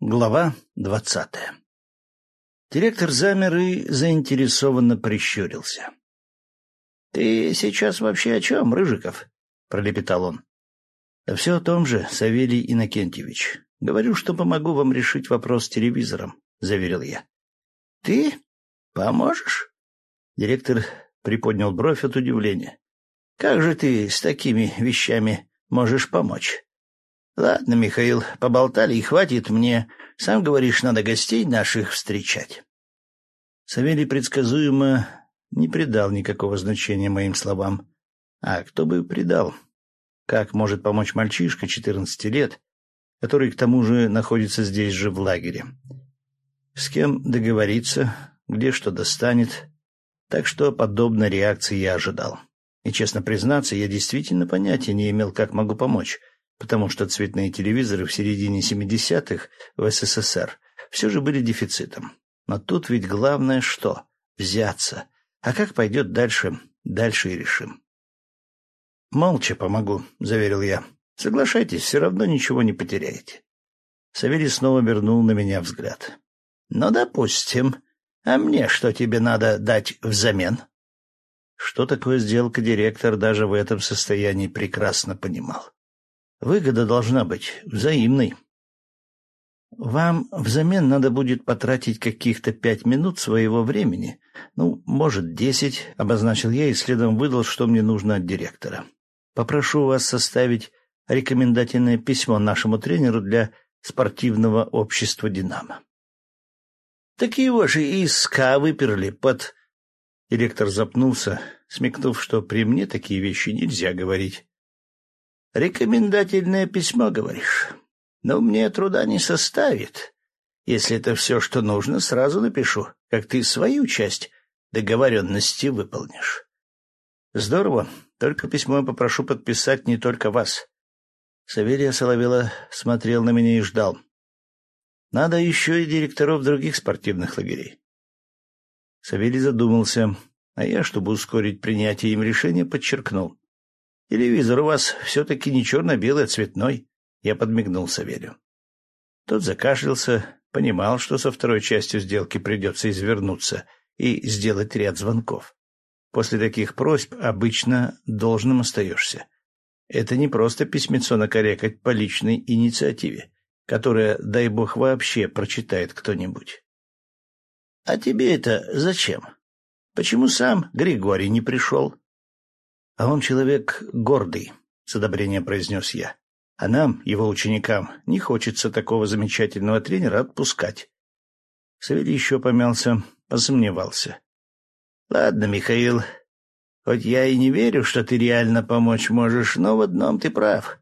Глава двадцатая Директор замер и заинтересованно прищурился. — Ты сейчас вообще о чем, Рыжиков? — пролепетал он. — Все о том же, Савелий Иннокентьевич. Говорю, что помогу вам решить вопрос с телевизором, — заверил я. — Ты? Поможешь? Директор приподнял бровь от удивления. — Как же ты с такими вещами можешь помочь? Ладно, Михаил, поболтали и хватит мне. Сам говоришь, надо гостей наших встречать. Савелий предсказуемо не придал никакого значения моим словам. А кто бы придал? Как может помочь мальчишка четырнадцати лет, который к тому же находится здесь же в лагере? С кем договориться, где что достанет? Так что подобной реакции я ожидал. И, честно признаться, я действительно понятия не имел, как могу помочь — потому что цветные телевизоры в середине 70-х в СССР все же были дефицитом. Но тут ведь главное что? Взяться. А как пойдет дальше, дальше и решим. «Молча помогу», — заверил я. «Соглашайтесь, все равно ничего не потеряете». Савелий снова вернул на меня взгляд. «Ну, допустим. А мне что тебе надо дать взамен?» Что такое сделка, директор даже в этом состоянии прекрасно понимал. Выгода должна быть взаимной. Вам взамен надо будет потратить каких-то пять минут своего времени. Ну, может, десять, — обозначил я и следом выдал, что мне нужно от директора. Попрошу вас составить рекомендательное письмо нашему тренеру для спортивного общества «Динамо». Так его же и из СКА выперли под... Директор запнулся, смекнув, что при мне такие вещи нельзя говорить. Рекомендательное письмо, говоришь? Но мне труда не составит. Если это все, что нужно, сразу напишу, как ты свою часть договоренности выполнишь. Здорово. Только письмо я попрошу подписать не только вас. Савелия Соловела смотрел на меня и ждал. Надо еще и директоров других спортивных лагерей. Савелий задумался, а я, чтобы ускорить принятие им решения, подчеркнул. Телевизор у вас все-таки не черно-белый, а цветной. Я подмигнул Савелью. Тот закашлялся, понимал, что со второй частью сделки придется извернуться и сделать ряд звонков. После таких просьб обычно должным остаешься. Это не просто письмецо накорекать по личной инициативе, которое, дай бог, вообще прочитает кто-нибудь. — А тебе это зачем? Почему сам Григорий не пришел? А он человек гордый, — с одобрением произнес я. А нам, его ученикам, не хочется такого замечательного тренера отпускать. Савелий еще помялся, посомневался. — Ладно, Михаил, хоть я и не верю, что ты реально помочь можешь, но в одном ты прав.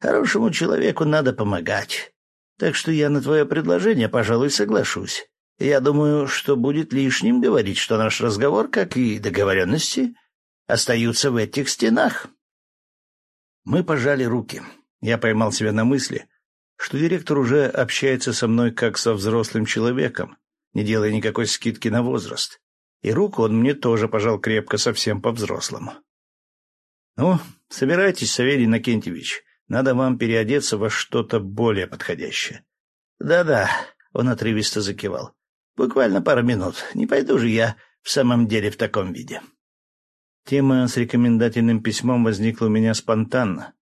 Хорошему человеку надо помогать. Так что я на твое предложение, пожалуй, соглашусь. Я думаю, что будет лишним говорить, что наш разговор, как и договоренности, остаются в этих стенах. Мы пожали руки. Я поймал себя на мысли, что директор уже общается со мной как со взрослым человеком, не делая никакой скидки на возраст. И руку он мне тоже пожал крепко, совсем по-взрослому. — Ну, собирайтесь, Савелий Накентьевич. Надо вам переодеться во что-то более подходящее. Да — Да-да, — он отрывисто закивал. — Буквально пару минут. Не пойду же я в самом деле в таком виде. Тема с рекомендательным письмом возникла у меня спонтанно,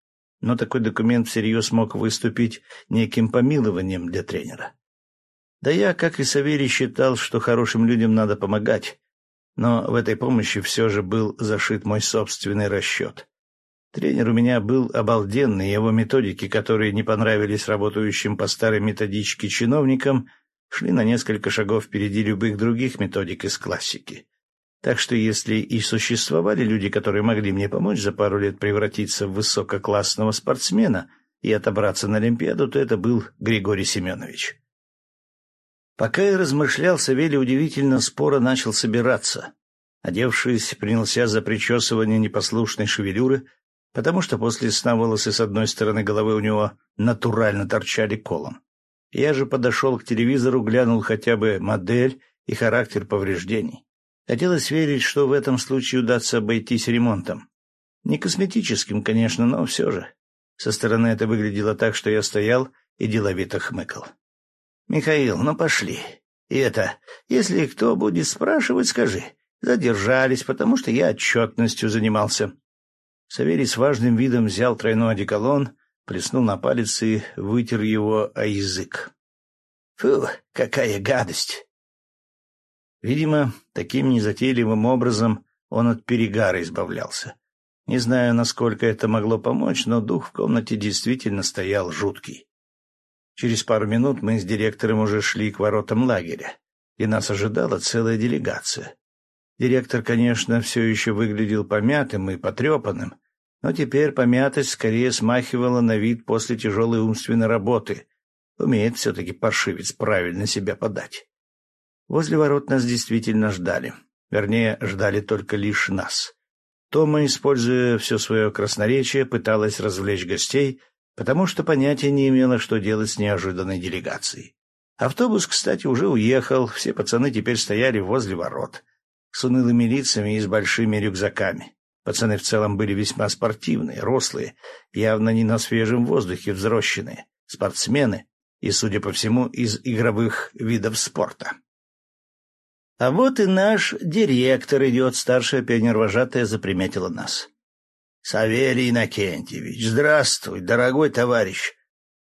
но такой документ всерьез мог выступить неким помилованием для тренера. Да я, как и Савелий, считал, что хорошим людям надо помогать, но в этой помощи все же был зашит мой собственный расчет. Тренер у меня был обалденный, его методики, которые не понравились работающим по старой методичке чиновникам, шли на несколько шагов впереди любых других методик из классики. Так что если и существовали люди, которые могли мне помочь за пару лет превратиться в высококлассного спортсмена и отобраться на Олимпиаду, то это был Григорий Семенович. Пока я размышлял, Савелий удивительно споро начал собираться. Одевшись, принялся за причесывание непослушной шевелюры, потому что после сна волосы с одной стороны головы у него натурально торчали колом. Я же подошел к телевизору, глянул хотя бы модель и характер повреждений. Хотелось верить, что в этом случае удастся обойтись ремонтом. Не косметическим, конечно, но все же. Со стороны это выглядело так, что я стоял и деловито хмыкал. Михаил, ну пошли. И это, если кто будет спрашивать, скажи. Задержались, потому что я отчетностью занимался. Савелий с важным видом взял тройной одеколон, плеснул на палец и вытер его о язык. Фу, какая гадость! Видимо, таким незатейливым образом он от перегара избавлялся. Не знаю, насколько это могло помочь, но дух в комнате действительно стоял жуткий. Через пару минут мы с директором уже шли к воротам лагеря, и нас ожидала целая делегация. Директор, конечно, все еще выглядел помятым и потрепанным, но теперь помятость скорее смахивала на вид после тяжелой умственной работы. Умеет все-таки паршивец правильно себя подать. Возле ворот нас действительно ждали. Вернее, ждали только лишь нас. Тома, используя все свое красноречие, пыталась развлечь гостей, потому что понятия не имела, что делать с неожиданной делегацией. Автобус, кстати, уже уехал, все пацаны теперь стояли возле ворот, с унылыми лицами и с большими рюкзаками. Пацаны в целом были весьма спортивные, рослые, явно не на свежем воздухе взрощенные, спортсмены и, судя по всему, из игровых видов спорта. А вот и наш директор идет, старшая пионер-вожатая заприметила нас. — Савелий Иннокентьевич, здравствуй, дорогой товарищ.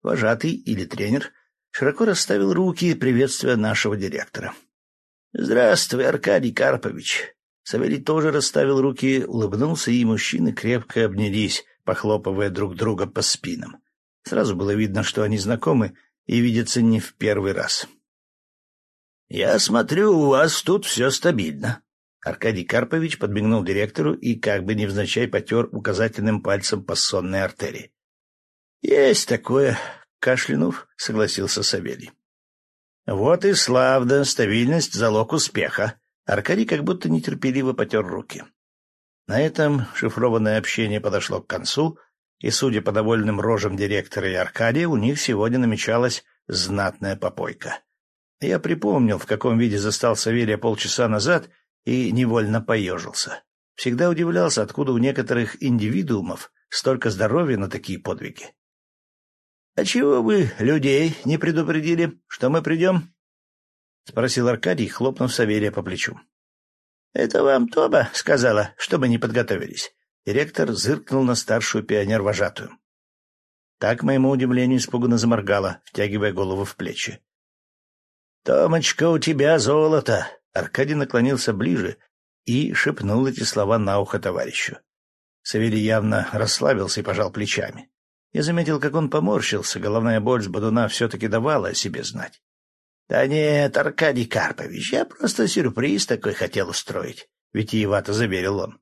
Вожатый или тренер широко расставил руки, приветствуя нашего директора. — Здравствуй, Аркадий Карпович. Савелий тоже расставил руки, улыбнулся, и мужчины крепко обнялись, похлопывая друг друга по спинам. Сразу было видно, что они знакомы и видятся не в первый раз. — «Я смотрю, у вас тут все стабильно». Аркадий Карпович подмигнул директору и как бы невзначай потер указательным пальцем по сонной артерии. «Есть такое», — кашлянув, согласился Савелий. «Вот и славно, стабильность — залог успеха». Аркадий как будто нетерпеливо потер руки. На этом шифрованное общение подошло к концу, и, судя по довольным рожам директора и Аркадия, у них сегодня намечалась знатная попойка. Я припомнил, в каком виде застал Савелия полчаса назад, и невольно поежился. Всегда удивлялся, откуда у некоторых индивидуумов столько здоровья на такие подвиги. — А чего вы людей не предупредили, что мы придем? — спросил Аркадий, хлопнув Савелия по плечу. — Это вам Тоба сказала, что мы не подготовились. Директор зыркнул на старшую пионер-вожатую. Так, моему удивлению, испуганно заморгала, втягивая голову в плечи. «Томочка, у тебя золото!» Аркадий наклонился ближе и шепнул эти слова на ухо товарищу. Савелий явно расслабился и пожал плечами. Я заметил, как он поморщился, головная боль с бодуна все-таки давала о себе знать. — Да нет, Аркадий Карпович, я просто сюрприз такой хотел устроить, — витиевато заверил он.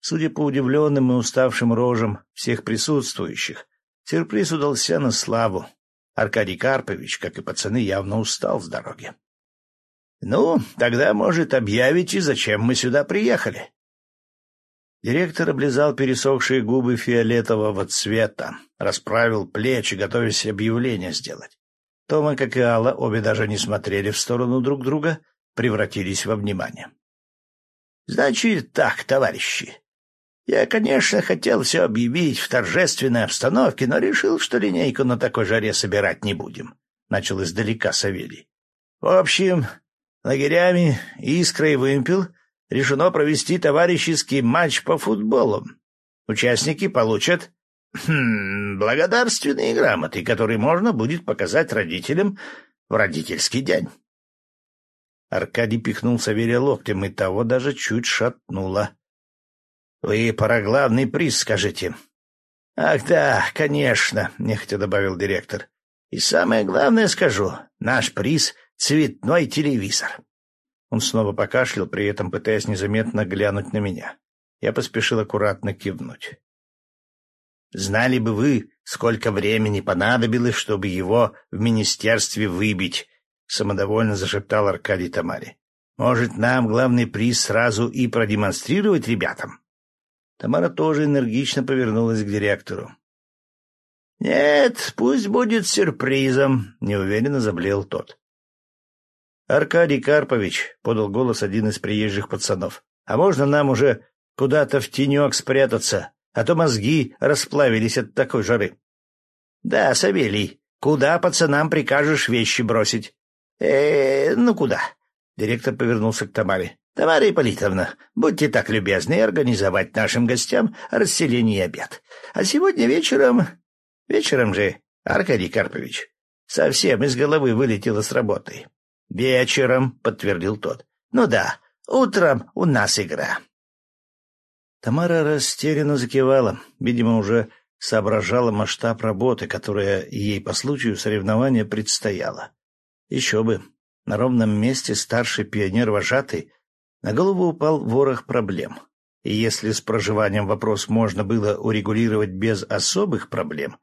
Судя по удивленным и уставшим рожам всех присутствующих, сюрприз удался на славу, Аркадий Карпович, как и пацаны, явно устал с дороги. — Ну, тогда, может, объявите, зачем мы сюда приехали? Директор облизал пересохшие губы фиолетового цвета, расправил плечи, готовясь объявление сделать. Тома, как и Алла, обе даже не смотрели в сторону друг друга, превратились во внимание. — Значит так, товарищи, я, конечно, хотел все объявить в торжественной обстановке, но решил, что линейку на такой жаре собирать не будем. Начал издалека Савелий. В общем, лагерями «Искра» и «Вымпел» решено провести товарищеский матч по футболу. Участники получат хм, благодарственные грамоты, которые можно будет показать родителям в родительский день. Аркадий пихнул Савелия локтем, и того даже чуть шатнуло. Вы про главный приз скажите. — Ах да, конечно, — нехотя добавил директор. — И самое главное скажу. Наш приз — цветной телевизор. Он снова покашлял, при этом пытаясь незаметно глянуть на меня. Я поспешил аккуратно кивнуть. «Знали бы вы, сколько времени понадобилось, чтобы его в министерстве выбить», — самодовольно зашептал Аркадий Тамари. «Может, нам главный приз сразу и продемонстрировать ребятам?» Тамара тоже энергично повернулась к директору. «Нет, пусть будет сюрпризом», — неуверенно заблел тот. «Аркадий Карпович», — подал голос один из приезжих пацанов, — «а можно нам уже куда-то в тенек спрятаться, а то мозги расплавились от такой жары?» «Да, Савелий», — Куда пацанам прикажешь вещи бросить? э ну куда? Директор повернулся к Тамаре. Тамара Ипполитовна, будьте так любезны организовать нашим гостям расселение и обед. А сегодня вечером... Вечером же, Аркадий Карпович, совсем из головы вылетело с работы. Вечером, — подтвердил тот. Ну да, утром у нас игра. Тамара растерянно закивала, видимо, уже соображала масштаб работы, которая ей по случаю соревнования предстояла. Еще бы, на ровном месте старший пионер-вожатый на голову упал ворох проблем. И если с проживанием вопрос можно было урегулировать без особых проблем,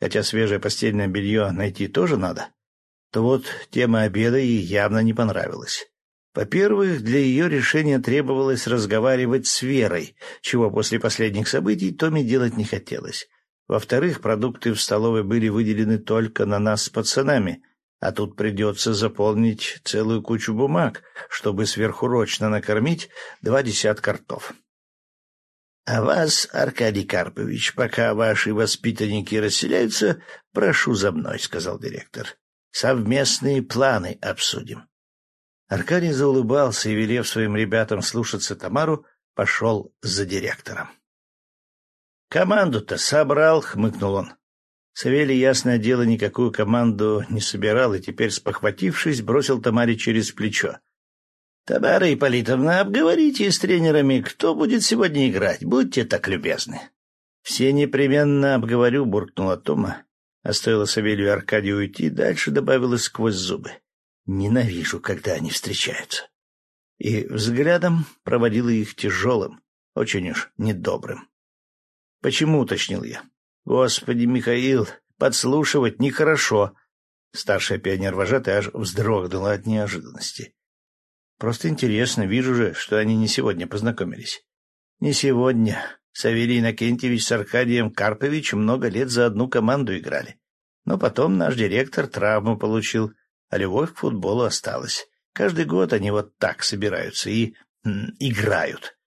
хотя свежее постельное белье найти тоже надо, то вот тема обеда ей явно не понравилась. Во-первых, для ее решения требовалось разговаривать с Верой, чего после последних событий Томе делать не хотелось. Во-вторых, продукты в столовой были выделены только на нас с пацанами, а тут придется заполнить целую кучу бумаг, чтобы сверхурочно накормить два десятка ртов. — А вас, Аркадий Карпович, пока ваши воспитанники расселяются, прошу за мной, — сказал директор. — Совместные планы обсудим. Аркадий заулыбался и, велев своим ребятам слушаться Тамару, пошел за директором. — Команду-то собрал, — хмыкнул он. Савелий, ясное дело, никакую команду не собирал и теперь, спохватившись, бросил Тамаре через плечо. — Тамара Ипполитовна, обговорите с тренерами, кто будет сегодня играть. Будьте так любезны. — Все непременно обговорю, — буркнула Тома. А стоило и Аркадию уйти, дальше добавила сквозь зубы. — Ненавижу, когда они встречаются. И взглядом проводила их тяжелым, очень уж недобрым. — Почему, — уточнил я. Господи, Михаил, подслушивать нехорошо. Старшая пионер-вожатая аж вздрогнула от неожиданности. Просто интересно, вижу же, что они не сегодня познакомились. Не сегодня. Савелий Иннокентьевич с Аркадием Карповичем много лет за одну команду играли. Но потом наш директор травму получил, а любовь к футболу осталась. Каждый год они вот так собираются и играют.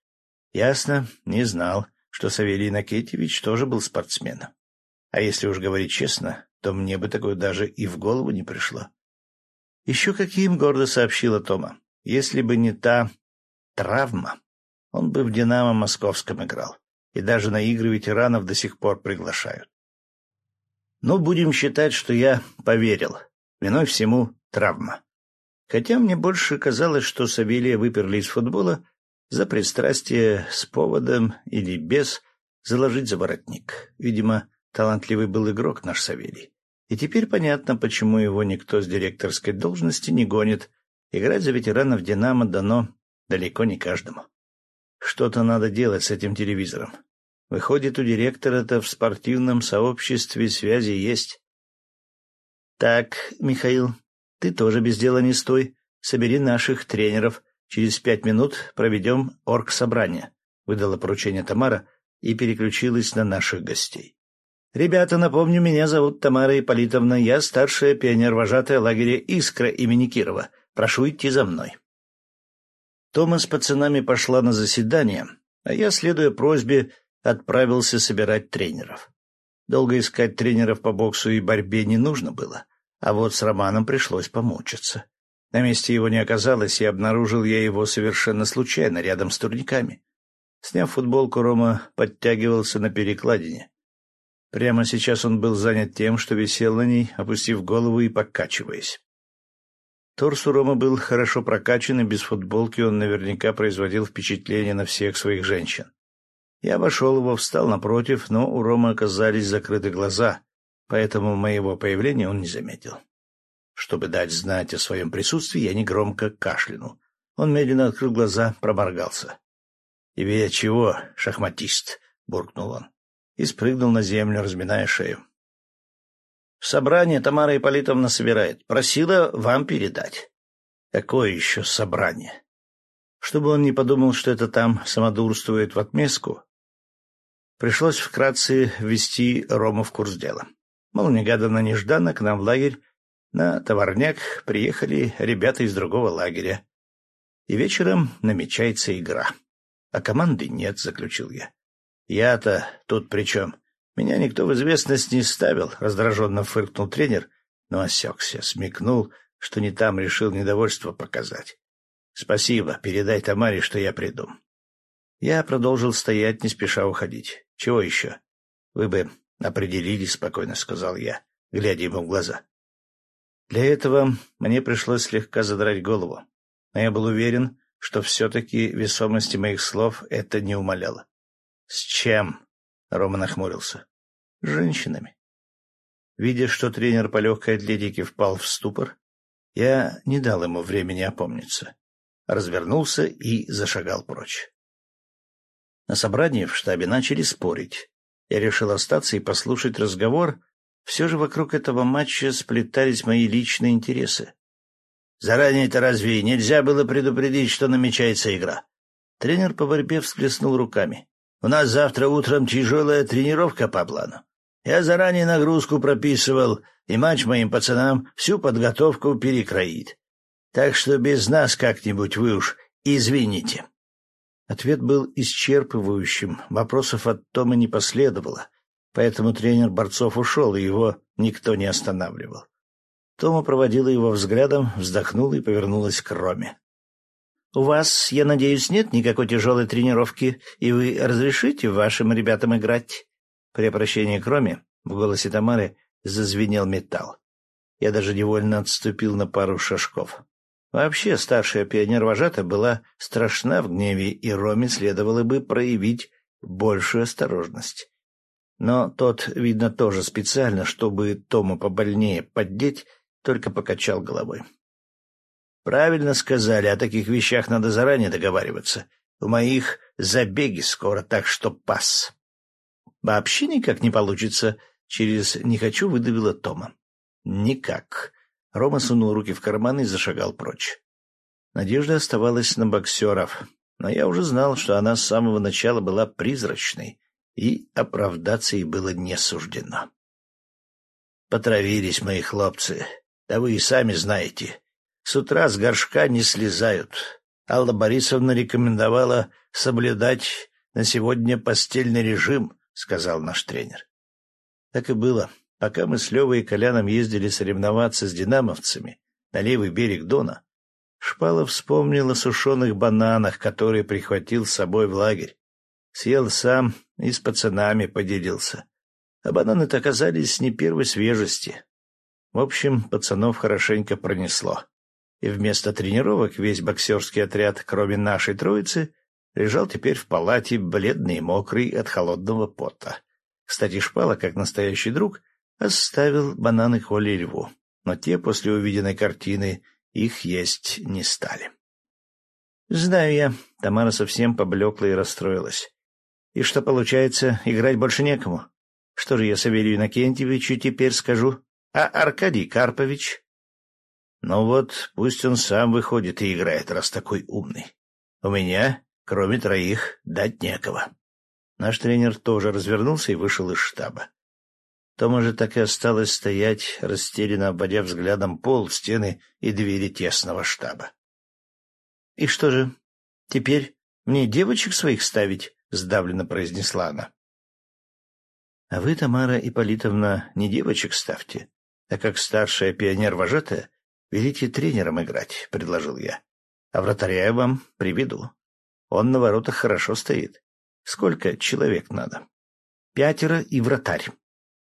Ясно, не знал что Савелий Иннокентьевич тоже был спортсменом. А если уж говорить честно, то мне бы такое даже и в голову не пришло. Еще каким гордо сообщила Тома. Если бы не та травма, он бы в «Динамо» московском играл. И даже на игры ветеранов до сих пор приглашают. Но будем считать, что я поверил. Виной всему травма. Хотя мне больше казалось, что Савелия выперли из футбола за пристрастие с поводом или без заложить за воротник. Видимо, талантливый был игрок наш Савелий. И теперь понятно, почему его никто с директорской должности не гонит. Играть за ветеранов «Динамо» дано далеко не каждому. Что-то надо делать с этим телевизором. Выходит, у директора-то в спортивном сообществе связи есть. Так, Михаил, ты тоже без дела не стой. Собери наших тренеров, Через пять минут проведем оргсобрание», — выдала поручение Тамара и переключилась на наших гостей. «Ребята, напомню, меня зовут Тамара Ипполитовна, я старшая пионер-вожатая лагеря «Искра» имени Кирова. Прошу идти за мной». Тома с пацанами пошла на заседание, а я, следуя просьбе, отправился собирать тренеров. Долго искать тренеров по боксу и борьбе не нужно было, а вот с Романом пришлось помучиться. На месте его не оказалось, и обнаружил я его совершенно случайно, рядом с турниками. Сняв футболку, Рома подтягивался на перекладине. Прямо сейчас он был занят тем, что висел на ней, опустив голову и покачиваясь. Торс у Рома был хорошо прокачан, и без футболки он наверняка производил впечатление на всех своих женщин. Я обошел его, встал напротив, но у Рома оказались закрыты глаза, поэтому моего появления он не заметил. Чтобы дать знать о своем присутствии, я негромко кашлянул. Он медленно открыл глаза, проморгался. — Тебе чего, шахматист? — буркнул он. И спрыгнул на землю, разминая шею. — В собрание Тамара Ипполитовна собирает. Просила вам передать. — Какое еще собрание? Чтобы он не подумал, что это там самодурствует в отместку, пришлось вкратце ввести Рома в курс дела. Мол, негаданно-нежданно к нам в лагерь на товарняк приехали ребята из другого лагеря. И вечером намечается игра. А команды нет, — заключил я. Я-то тут при чем? Меня никто в известность не ставил, — раздраженно фыркнул тренер, но осекся, смекнул, что не там решил недовольство показать. — Спасибо, передай Тамаре, что я приду. Я продолжил стоять, не спеша уходить. — Чего еще? — Вы бы определились, — спокойно сказал я, глядя ему в глаза. Для этого мне пришлось слегка задрать голову, но я был уверен, что все-таки весомости моих слов это не умаляло. — С чем? — Рома нахмурился. — С женщинами. Видя, что тренер по легкой атлетике впал в ступор, я не дал ему времени опомниться. Развернулся и зашагал прочь. На собрании в штабе начали спорить. Я решил остаться и послушать разговор. Все же вокруг этого матча сплетались мои личные интересы. Заранее-то разве нельзя было предупредить, что намечается игра? Тренер по борьбе всплеснул руками. У нас завтра утром тяжелая тренировка по плану. Я заранее нагрузку прописывал, и матч моим пацанам всю подготовку перекроит. Так что без нас как-нибудь вы уж извините. Ответ был исчерпывающим, вопросов от Тома не последовало, поэтому тренер борцов ушел, и его никто не останавливал. Тома проводила его взглядом, вздохнула и повернулась к Роме. — У вас, я надеюсь, нет никакой тяжелой тренировки, и вы разрешите вашим ребятам играть? При обращении к Роме в голосе Тамары зазвенел металл. Я даже невольно отступил на пару шажков. Вообще, старшая пионер-вожата была страшна в гневе, и Роме следовало бы проявить большую осторожность. Но тот, видно, тоже специально, чтобы Тому побольнее поддеть, только покачал головой. «Правильно сказали, о таких вещах надо заранее договариваться. У моих забеги скоро, так что пас». «Вообще никак не получится», — через «не хочу» выдавила Тома. «Никак». Рома сунул руки в карман и зашагал прочь. Надежда оставалась на боксеров, но я уже знал, что она с самого начала была призрачной, и оправдаться ей было не суждено. Потравились мои хлопцы, да вы и сами знаете. С утра с горшка не слезают. Алла Борисовна рекомендовала соблюдать на сегодня постельный режим, — сказал наш тренер. Так и было. Пока мы с Левой и Коляном ездили соревноваться с динамовцами на левый берег Дона, Шпала вспомнил о сушеных бананах, которые прихватил с собой в лагерь. Съел сам и с пацанами поделился. А бананы-то оказались не первой свежести. В общем, пацанов хорошенько пронесло. И вместо тренировок весь боксерский отряд, кроме нашей троицы, лежал теперь в палате, бледный и мокрый от холодного пота. Кстати, Шпала, как настоящий друг, оставил бананы Коле и Льву, но те после увиденной картины их есть не стали. «Знаю я», — Тамара совсем поблекла и расстроилась. «И что получается, играть больше некому? Что же я Савелию Иннокентьевичу теперь скажу? А Аркадий Карпович? Ну вот, пусть он сам выходит и играет, раз такой умный. У меня, кроме троих, дать некого. Наш тренер тоже развернулся и вышел из штаба. Тома же так и осталось стоять, растерянно обводя взглядом пол, стены и двери тесного штаба. — И что же, теперь мне девочек своих ставить? — сдавленно произнесла она. — А вы, Тамара Ипполитовна, не девочек ставьте, а как старшая пионер-вожатая велите тренером играть, — предложил я. — А вратаря я вам приведу. Он на воротах хорошо стоит. Сколько человек надо? — Пятеро и вратарь.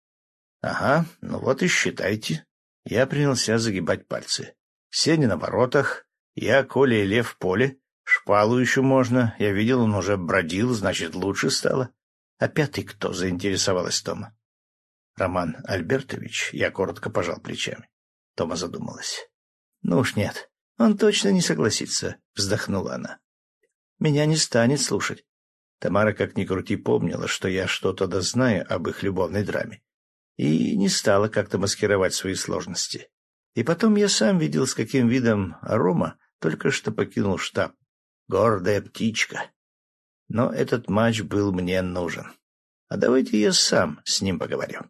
— Ага, ну вот и считайте. Я принялся загибать пальцы. Сеня на воротах, я, Коля и Лев в поле. Шпалу еще можно. Я видел, он уже бродил, значит, лучше стало. А пятый кто? — заинтересовалась Тома. Роман Альбертович, я коротко пожал плечами. Тома задумалась. Ну уж нет, он точно не согласится, вздохнула она. Меня не станет слушать. Тамара, как ни крути, помнила, что я что-то да знаю об их любовной драме, и не стала как-то маскировать свои сложности. И потом я сам видел, с каким видом Рома только что покинул штаб. Гордая птичка. Но этот матч был мне нужен. А давайте я сам с ним поговорю.